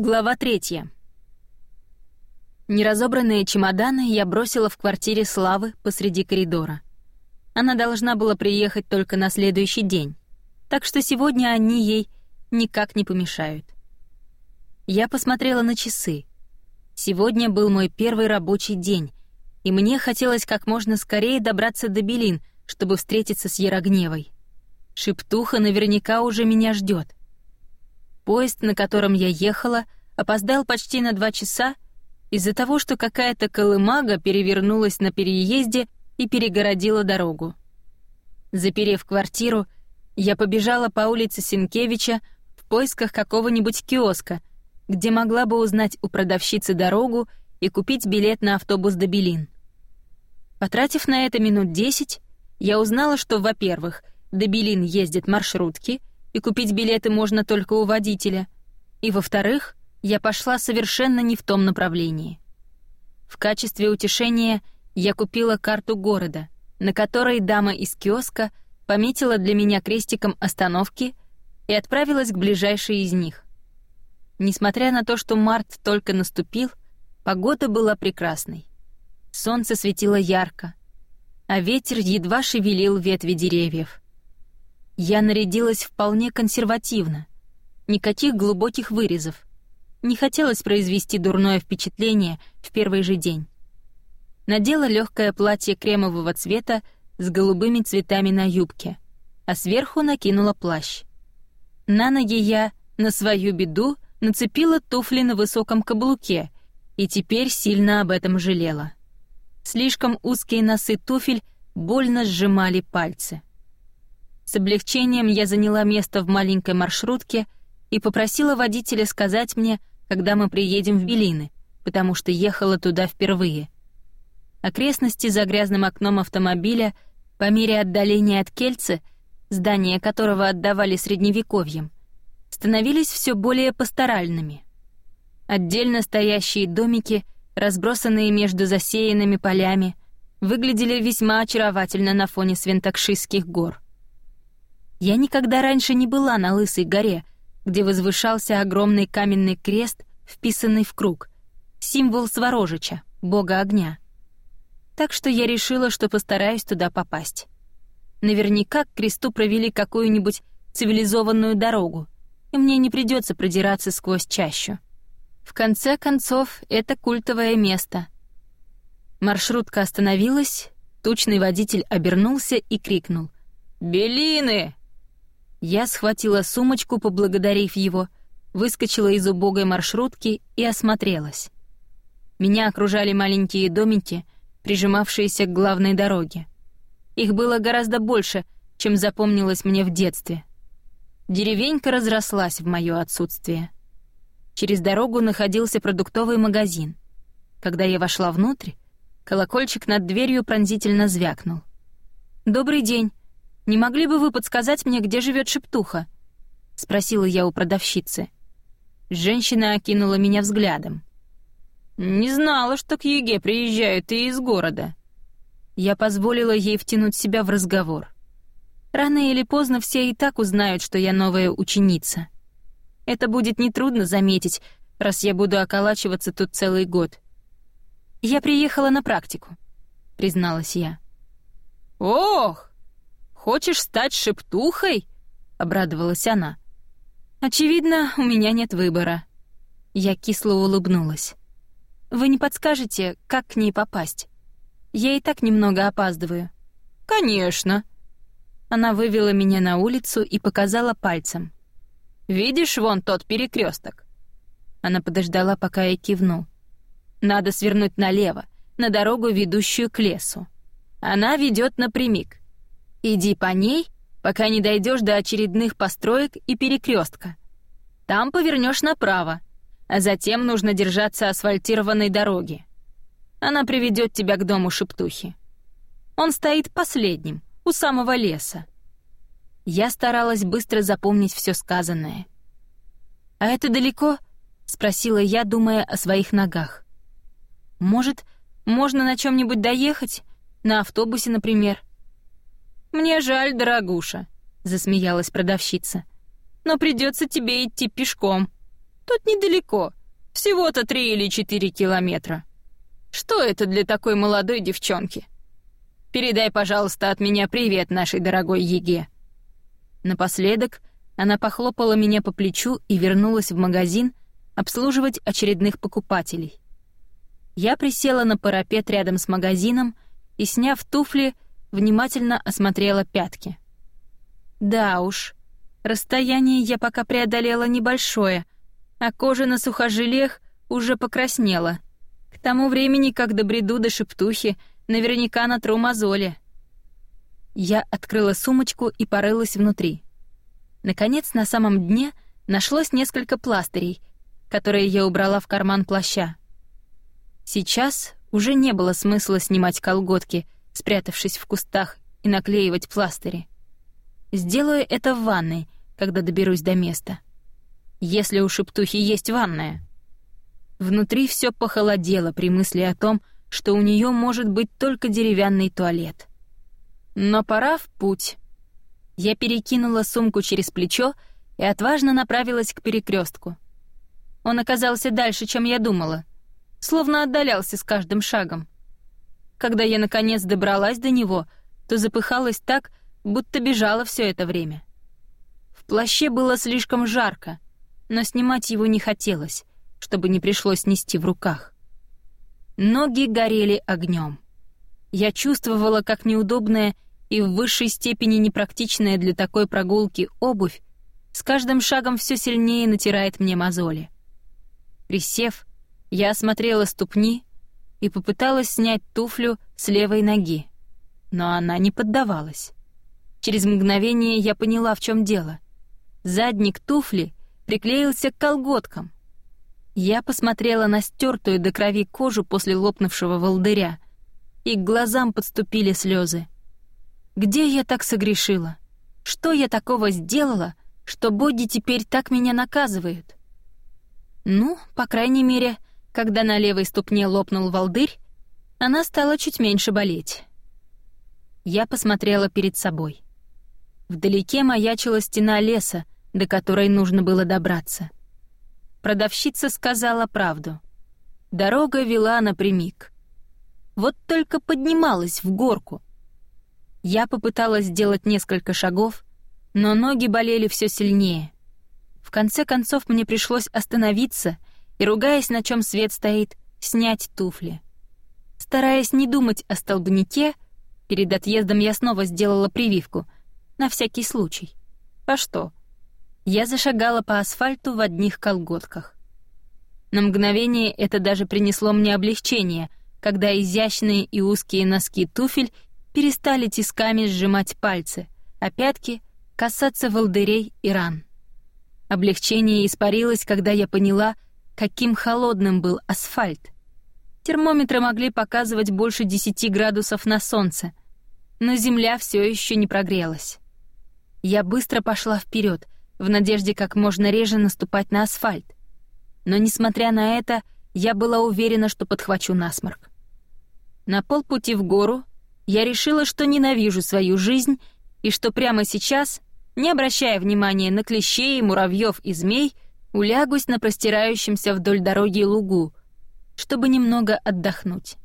Глава третья. Неразобранные чемоданы я бросила в квартире Славы посреди коридора. Она должна была приехать только на следующий день, так что сегодня они ей никак не помешают. Я посмотрела на часы. Сегодня был мой первый рабочий день, и мне хотелось как можно скорее добраться до Белин, чтобы встретиться с Ярогневой. Шептуха наверняка уже меня ждет. Поезд, на котором я ехала, опоздал почти на два часа из-за того, что какая-то колымага перевернулась на переезде и перегородила дорогу. Заперев квартиру, я побежала по улице Синкевича в поисках какого-нибудь киоска, где могла бы узнать у продавщицы дорогу и купить билет на автобус до Белин. Потратив на это минут десять, я узнала, что, во-первых, до Белин ездят маршрутки, и купить билеты можно только у водителя. И, во-вторых, я пошла совершенно не в том направлении. В качестве утешения я купила карту города, на которой дама из киоска пометила для меня крестиком остановки и отправилась к ближайшей из них. Несмотря на то, что март только наступил, погода была прекрасной. Солнце светило ярко, а ветер едва шевелил ветви деревьев. Я нарядилась вполне консервативно. Никаких глубоких вырезов. Не хотелось произвести дурное впечатление в первый же день. Надела легкое платье кремового цвета с голубыми цветами на юбке, а сверху накинула плащ. На ноги я, на свою беду, нацепила туфли на высоком каблуке и теперь сильно об этом жалела. Слишком узкие носы туфель больно сжимали пальцы. С облегчением я заняла место в маленькой маршрутке и попросила водителя сказать мне, когда мы приедем в Белины, потому что ехала туда впервые. Окрестности за грязным окном автомобиля по мере отдаления от Кельцы, здания которого отдавали средневековьем, становились все более пасторальными. Отдельно стоящие домики, разбросанные между засеянными полями, выглядели весьма очаровательно на фоне свинтокшистских гор — я никогда раньше не была на Лысой горе, где возвышался огромный каменный крест, вписанный в круг, символ Сворожича, бога огня. Так что я решила, что постараюсь туда попасть. Наверняка к кресту провели какую-нибудь цивилизованную дорогу, и мне не придется продираться сквозь чащу. В конце концов, это культовое место. Маршрутка остановилась, тучный водитель обернулся и крикнул. «Белины!» Я схватила сумочку, поблагодарив его, выскочила из убогой маршрутки и осмотрелась. Меня окружали маленькие домики, прижимавшиеся к главной дороге. Их было гораздо больше, чем запомнилось мне в детстве. Деревенька разрослась в моё отсутствие. Через дорогу находился продуктовый магазин. Когда я вошла внутрь, колокольчик над дверью пронзительно звякнул. «Добрый день. Не могли бы вы подсказать мне, где живет Шептуха?» — спросила я у продавщицы. Женщина окинула меня взглядом. «Не знала, что к Еге приезжают и из города». Я позволила ей втянуть себя в разговор. Рано или поздно все и так узнают, что я новая ученица. Это будет нетрудно заметить, раз я буду околачиваться тут целый год. «Я приехала на практику», — призналась я. «Ох!» Хочешь стать шептухой?» — обрадовалась она. «Очевидно, у меня нет выбора». Я кисло улыбнулась. «Вы не подскажете, как к ней попасть? Я и так немного опаздываю». «Конечно». Она вывела меня на улицу и показала пальцем. «Видишь вон тот перекресток? Она подождала, пока я кивну. «Надо свернуть налево, на дорогу, ведущую к лесу. Она ведет напрямик. Иди по ней, пока не дойдешь до очередных построек и перекрестка. Там повернешь направо, а затем нужно держаться асфальтированной дороги. Она приведет тебя к дому шептухи. Он стоит последним, у самого леса. Я старалась быстро запомнить все сказанное. «А это далеко?» — спросила я, думая о своих ногах. «Может, можно на чем нибудь доехать? На автобусе, например?» «Мне жаль, дорогуша», — засмеялась продавщица. «Но придется тебе идти пешком. Тут недалеко, всего-то три или четыре километра. Что это для такой молодой девчонки? Передай, пожалуйста, от меня привет нашей дорогой Еге». Напоследок она похлопала меня по плечу и вернулась в магазин обслуживать очередных покупателей. Я присела на парапет рядом с магазином и, сняв туфли, внимательно осмотрела пятки. Да уж, расстояние я пока преодолела небольшое, а кожа на сухожилиях уже покраснела. К тому времени, как добреду до шептухи, наверняка натру мозоли. Я открыла сумочку и порылась внутри. Наконец, на самом дне нашлось несколько пластырей, которые я убрала в карман плаща. Сейчас уже не было смысла снимать колготки, спрятавшись в кустах, и наклеивать пластыри. Сделаю это в ванной, когда доберусь до места. Если у шептухи есть ванная. Внутри все похолодело при мысли о том, что у нее может быть только деревянный туалет. Но пора в путь. Я перекинула сумку через плечо и отважно направилась к перекрестку. Он оказался дальше, чем я думала, словно отдалялся с каждым шагом. Когда я наконец добралась до него, то запыхалась так, будто бежала все это время. В плаще было слишком жарко, но снимать его не хотелось, чтобы не пришлось нести в руках. Ноги горели огнем. Я чувствовала, как неудобная и в высшей степени непрактичная для такой прогулки обувь с каждым шагом все сильнее натирает мне мозоли. Присев, я осмотрела ступни и попыталась снять туфлю с левой ноги, но она не поддавалась. Через мгновение я поняла, в чем дело. Задник туфли приклеился к колготкам. Я посмотрела на стертую до крови кожу после лопнувшего волдыря, и к глазам подступили слезы. Где я так согрешила? Что я такого сделала, что боги теперь так меня наказывают? Ну, по крайней мере, когда на левой ступне лопнул волдырь, она стала чуть меньше болеть. Я посмотрела перед собой. Вдалеке маячила стена леса, до которой нужно было добраться. Продавщица сказала правду. Дорога вела напрямик. Вот только поднималась в горку. Я попыталась сделать несколько шагов, но ноги болели все сильнее. В конце концов мне пришлось остановиться и, ругаясь, на чем свет стоит, снять туфли. Стараясь не думать о столбнике, перед отъездом я снова сделала прививку, на всякий случай. А что? Я зашагала по асфальту в одних колготках. На мгновение это даже принесло мне облегчение, когда изящные и узкие носки туфель перестали тисками сжимать пальцы, а пятки — касаться волдырей и ран. Облегчение испарилось, когда я поняла, каким холодным был асфальт. Термометры могли показывать больше 10 градусов на солнце, но земля все еще не прогрелась. Я быстро пошла вперед, в надежде как можно реже наступать на асфальт. Но, несмотря на это, я была уверена, что подхвачу насморк. На полпути в гору я решила, что ненавижу свою жизнь и что прямо сейчас не обращая внимания на клещей, муравьев и змей, улягусь на простирающемся вдоль дороги лугу, чтобы немного отдохнуть.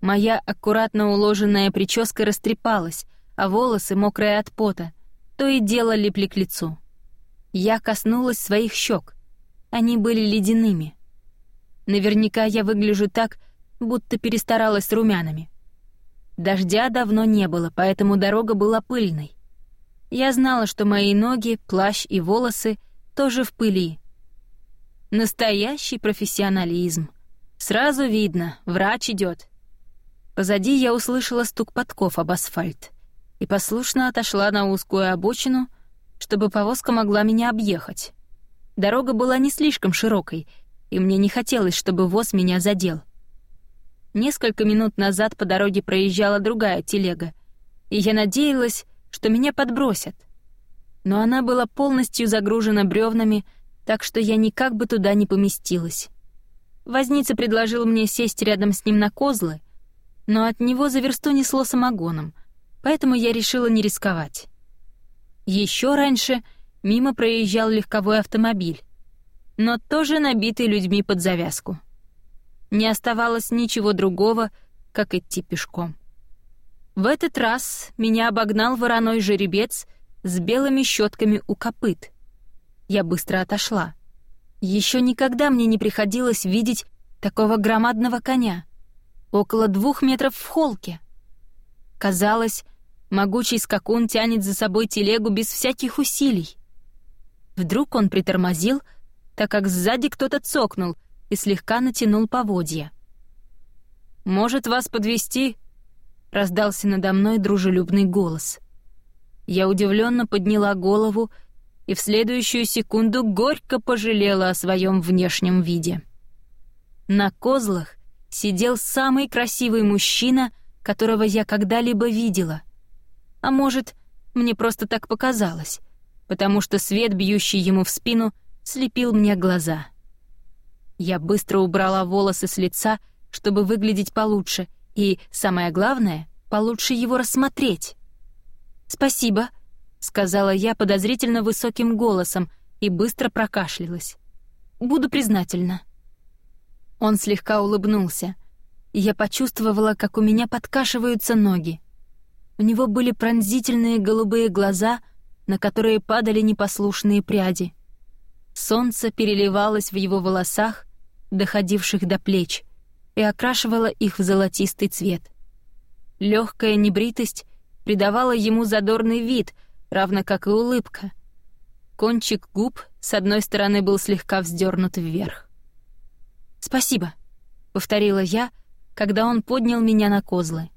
Моя аккуратно уложенная прическа растрепалась, а волосы, мокрые от пота, то и дело липли к лицу. Я коснулась своих щек. Они были ледяными. Наверняка я выгляжу так, будто перестаралась с румянами. Дождя давно не было, поэтому дорога была пыльной. Я знала, что мои ноги, плащ и волосы тоже в пыли. Настоящий профессионализм. Сразу видно, врач идет. Позади я услышала стук подков об асфальт и послушно отошла на узкую обочину, чтобы повозка могла меня объехать. Дорога была не слишком широкой, и мне не хотелось, чтобы воз меня задел. Несколько минут назад по дороге проезжала другая телега, и я надеялась, что меня подбросят. Но она была полностью загружена бревнами, так что я никак бы туда не поместилась. Возница предложил мне сесть рядом с ним на козлы, но от него за версту несло самогоном, поэтому я решила не рисковать. Еще раньше мимо проезжал легковой автомобиль. но тоже набитый людьми под завязку. Не оставалось ничего другого, как идти пешком. В этот раз меня обогнал вороной жеребец с белыми щетками у копыт. Я быстро отошла. Еще никогда мне не приходилось видеть такого громадного коня. Около двух метров в холке. Казалось, могучий скакун тянет за собой телегу без всяких усилий. Вдруг он притормозил, так как сзади кто-то цокнул и слегка натянул поводья. «Может вас подвести? раздался надо мной дружелюбный голос. Я удивленно подняла голову и в следующую секунду горько пожалела о своем внешнем виде. На козлах сидел самый красивый мужчина, которого я когда-либо видела. А может, мне просто так показалось, потому что свет, бьющий ему в спину, слепил мне глаза. Я быстро убрала волосы с лица, чтобы выглядеть получше, и, самое главное, получше его рассмотреть. «Спасибо», — сказала я подозрительно высоким голосом и быстро прокашлялась. «Буду признательна». Он слегка улыбнулся, я почувствовала, как у меня подкашиваются ноги. У него были пронзительные голубые глаза, на которые падали непослушные пряди. Солнце переливалось в его волосах, доходивших до плеч, и окрашивало их в золотистый цвет. Легкая небритость придавала ему задорный вид, равно как и улыбка. Кончик губ с одной стороны был слегка вздернут вверх. «Спасибо», — повторила я, когда он поднял меня на козлы.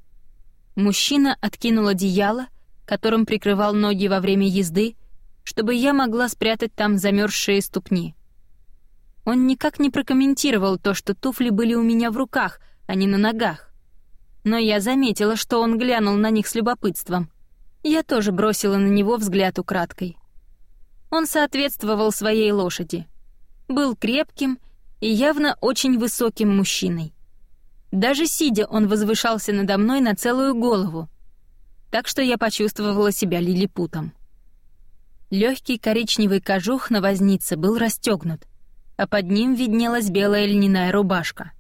Мужчина откинул одеяло, которым прикрывал ноги во время езды, чтобы я могла спрятать там замерзшие ступни. Он никак не прокомментировал то, что туфли были у меня в руках, а не на ногах. Но я заметила, что он глянул на них с любопытством. Я тоже бросила на него взгляд украдкой. Он соответствовал своей лошади. Был крепким и явно очень высоким мужчиной. Даже сидя, он возвышался надо мной на целую голову, так что я почувствовала себя лилипутом. Легкий коричневый кожух на вознице был расстегнут, а под ним виднелась белая льняная рубашка.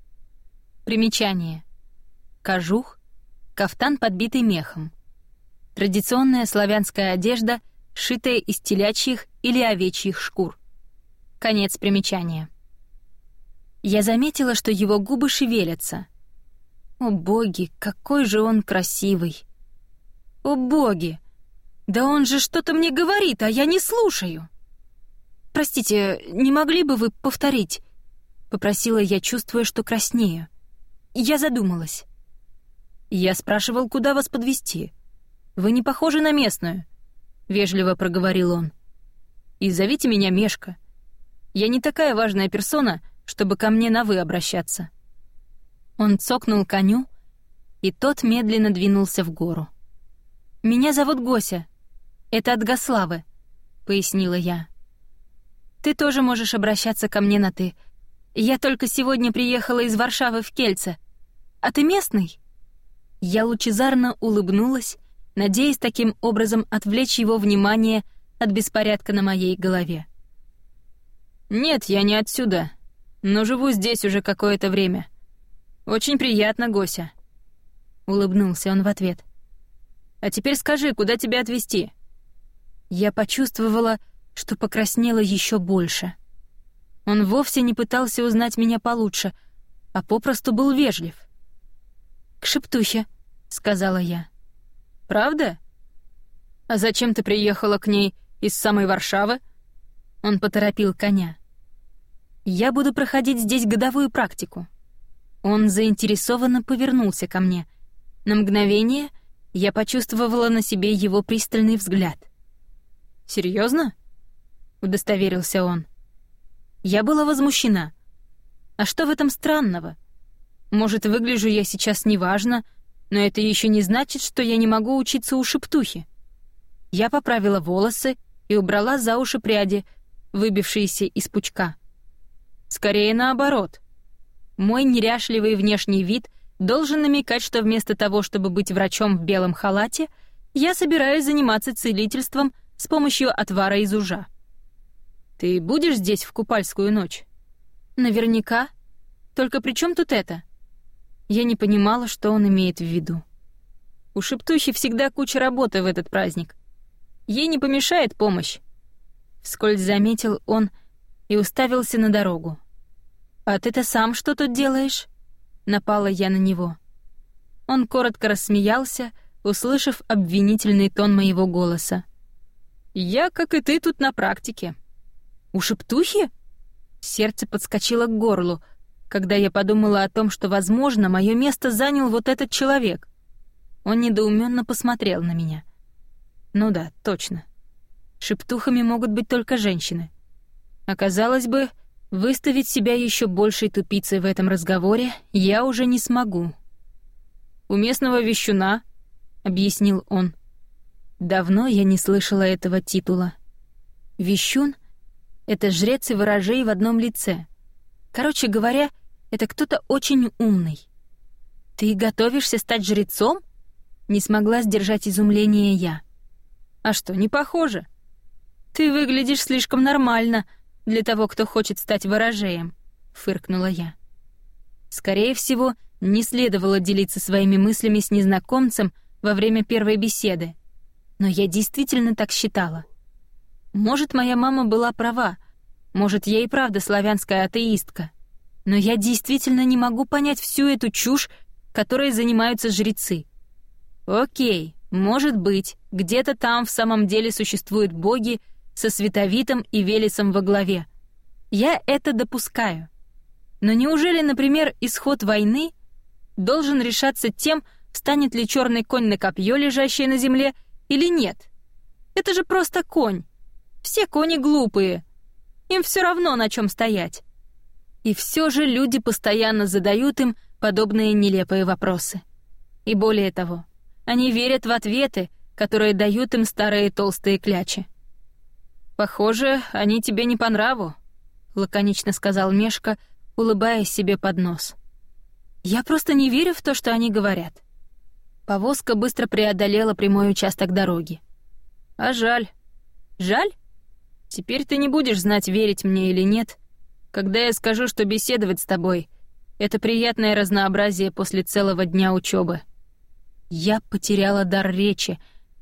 Примечание. Кожух — кафтан, подбитый мехом. Традиционная славянская одежда, сшитая из телячьих или овечьих шкур. Конец примечания. Я заметила, что его губы шевелятся. О боги, какой же он красивый! О боги! Да он же что-то мне говорит, а я не слушаю. Простите, не могли бы вы повторить? Попросила я, чувствуя, что краснею. Я задумалась. Я спрашивал, куда вас подвести. Вы не похожи на местную, вежливо проговорил он. И зовите меня Мешка. Я не такая важная персона, чтобы ко мне на «вы» обращаться». Он цокнул коню, и тот медленно двинулся в гору. «Меня зовут Гося. Это от Гославы», — пояснила я. «Ты тоже можешь обращаться ко мне на «ты». Я только сегодня приехала из Варшавы в Кельце. А ты местный?» Я лучезарно улыбнулась, надеясь таким образом отвлечь его внимание от беспорядка на моей голове. «Нет, я не отсюда но живу здесь уже какое-то время. Очень приятно, Гося». Улыбнулся он в ответ. «А теперь скажи, куда тебя отвезти?» Я почувствовала, что покраснела еще больше. Он вовсе не пытался узнать меня получше, а попросту был вежлив. «К шептухе», — сказала я. «Правда? А зачем ты приехала к ней из самой Варшавы?» Он поторопил коня. Я буду проходить здесь годовую практику. Он заинтересованно повернулся ко мне. На мгновение я почувствовала на себе его пристальный взгляд. Серьезно? удостоверился он. Я была возмущена. А что в этом странного? Может, выгляжу я сейчас неважно, но это еще не значит, что я не могу учиться у шептухи. Я поправила волосы и убрала за уши пряди, выбившиеся из пучка. Скорее наоборот. Мой неряшливый внешний вид должен намекать, что вместо того, чтобы быть врачом в белом халате, я собираюсь заниматься целительством с помощью отвара из ужа. Ты будешь здесь в купальскую ночь? Наверняка. Только при чем тут это? Я не понимала, что он имеет в виду. У шептухи всегда куча работы в этот праздник. Ей не помешает помощь. Вскользь заметил он и уставился на дорогу. «А ты-то сам что тут делаешь?» Напала я на него. Он коротко рассмеялся, услышав обвинительный тон моего голоса. «Я, как и ты, тут на практике». «У шептухи?» Сердце подскочило к горлу, когда я подумала о том, что, возможно, мое место занял вот этот человек. Он недоуменно посмотрел на меня. Ну да, точно. Шептухами могут быть только женщины. Оказалось бы, выставить себя еще большей тупицей в этом разговоре я уже не смогу. «У местного вещуна», — объяснил он. Давно я не слышала этого титула. Вещун — это жрец и ворожей в одном лице. Короче говоря, это кто-то очень умный. «Ты готовишься стать жрецом?» Не смогла сдержать изумление я. «А что, не похоже?» «Ты выглядишь слишком нормально для того, кто хочет стать ворожеем», — фыркнула я. Скорее всего, не следовало делиться своими мыслями с незнакомцем во время первой беседы. Но я действительно так считала. Может, моя мама была права, может, я и правда славянская атеистка. Но я действительно не могу понять всю эту чушь, которой занимаются жрецы. Окей, может быть, где-то там в самом деле существуют боги со Световитом и Велесом во главе. Я это допускаю. Но неужели, например, исход войны должен решаться тем, встанет ли черный конь на копье, лежащее на земле, или нет? Это же просто конь. Все кони глупые. Им все равно, на чем стоять. И все же люди постоянно задают им подобные нелепые вопросы. И более того, они верят в ответы, которые дают им старые толстые клячи. «Похоже, они тебе не по нраву», — лаконично сказал Мешка, улыбаясь себе под нос. «Я просто не верю в то, что они говорят». Повозка быстро преодолела прямой участок дороги. «А жаль. Жаль? Теперь ты не будешь знать, верить мне или нет, когда я скажу, что беседовать с тобой — это приятное разнообразие после целого дня учебы. Я потеряла дар речи,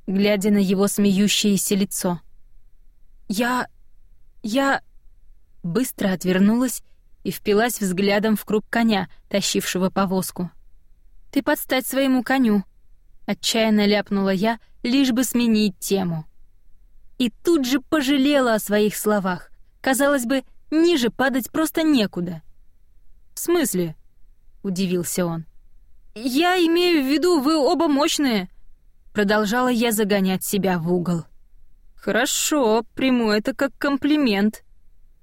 глядя на его смеющееся лицо. «Я... я...» Быстро отвернулась и впилась взглядом в круг коня, тащившего повозку. «Ты подстать своему коню», — отчаянно ляпнула я, лишь бы сменить тему. И тут же пожалела о своих словах. Казалось бы, ниже падать просто некуда. «В смысле?» — удивился он. «Я имею в виду, вы оба мощные!» Продолжала я загонять себя в угол. «Хорошо, приму это как комплимент».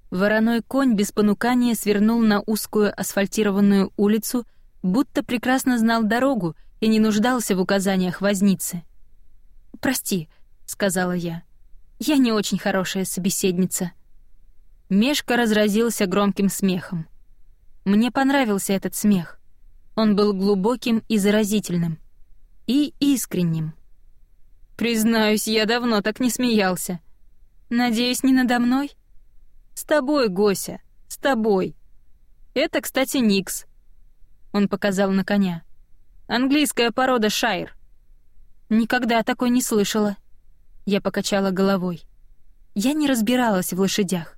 Вороной конь без понукания свернул на узкую асфальтированную улицу, будто прекрасно знал дорогу и не нуждался в указаниях возницы. «Прости», — сказала я. «Я не очень хорошая собеседница». Мешка разразился громким смехом. Мне понравился этот смех. Он был глубоким и заразительным. И искренним. Признаюсь, я давно так не смеялся. Надеюсь, не надо мной? С тобой, Гося, с тобой. Это, кстати, Никс. Он показал на коня. Английская порода шайр. Никогда такой не слышала. Я покачала головой. Я не разбиралась в лошадях.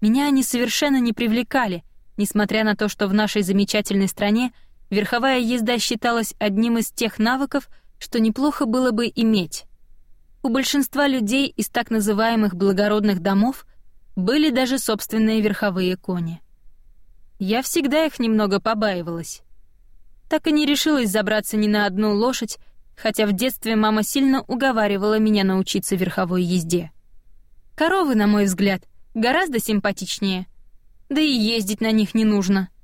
Меня они совершенно не привлекали, несмотря на то, что в нашей замечательной стране — верховая езда считалась одним из тех навыков, что неплохо было бы иметь. У большинства людей из так называемых благородных домов были даже собственные верховые кони. Я всегда их немного побаивалась. Так и не решилась забраться ни на одну лошадь, хотя в детстве мама сильно уговаривала меня научиться верховой езде. Коровы, на мой взгляд, гораздо симпатичнее, да и ездить на них не нужно —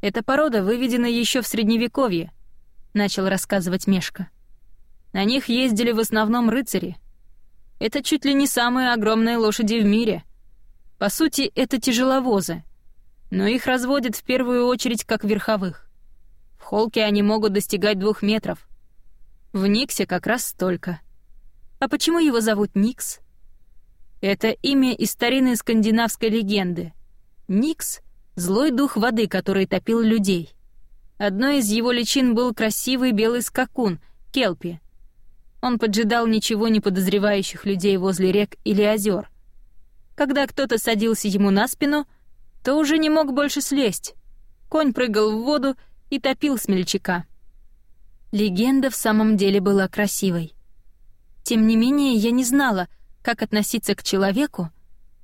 эта порода выведена еще в средневековье, начал рассказывать Мешка. На них ездили в основном рыцари. Это чуть ли не самые огромные лошади в мире. По сути, это тяжеловозы, но их разводят в первую очередь как верховых. В холке они могут достигать двух метров. В Никсе как раз столько. А почему его зовут Никс? Это имя из старинной скандинавской легенды. Никс — злой дух воды, который топил людей. Одной из его личин был красивый белый скакун, Келпи. Он поджидал ничего не подозревающих людей возле рек или озер. Когда кто-то садился ему на спину, то уже не мог больше слезть. Конь прыгал в воду и топил смельчака. Легенда в самом деле была красивой. Тем не менее, я не знала, как относиться к человеку,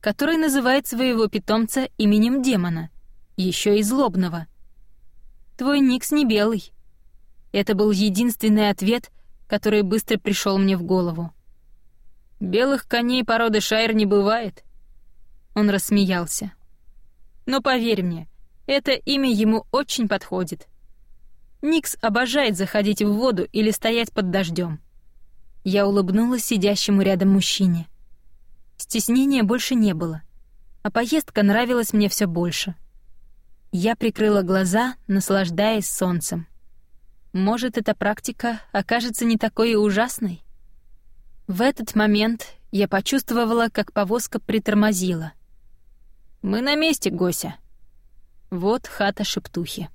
который называет своего питомца именем демона, еще и злобного. Твой Никс не белый. Это был единственный ответ, который быстро пришел мне в голову. Белых коней породы Шайр не бывает. Он рассмеялся. Но поверь мне, это имя ему очень подходит. Никс обожает заходить в воду или стоять под дождем. Я улыбнулась сидящему рядом мужчине. Стеснения больше не было, а поездка нравилась мне все больше. Я прикрыла глаза, наслаждаясь солнцем. Может, эта практика окажется не такой и ужасной? В этот момент я почувствовала, как повозка притормозила. «Мы на месте, Гося». Вот хата шептухи.